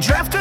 draft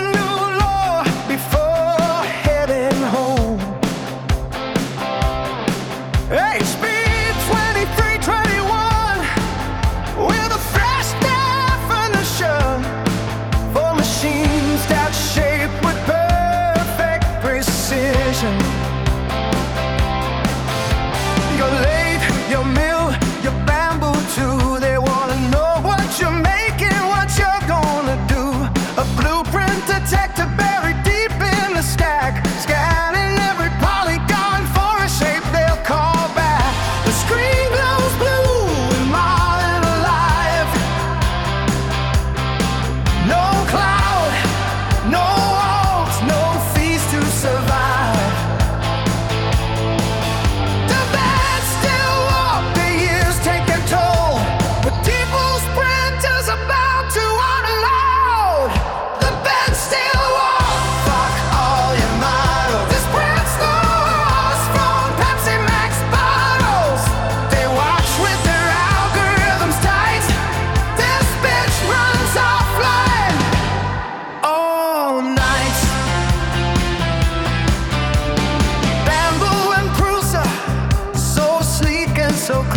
so close.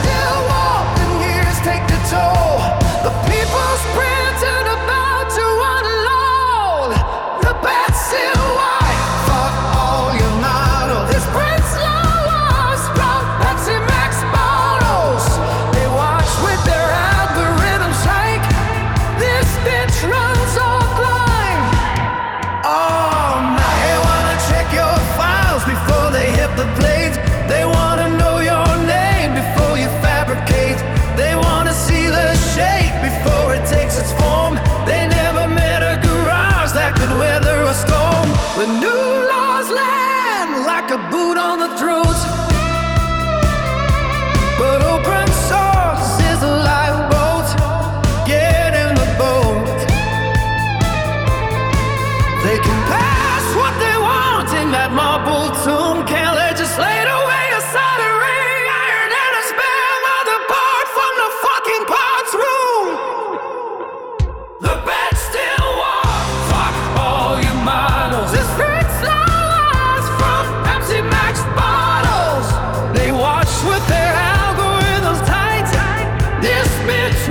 the new laws land like a boot on the throat. But open source is a lifeboat. Get in the boat. They can.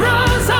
rose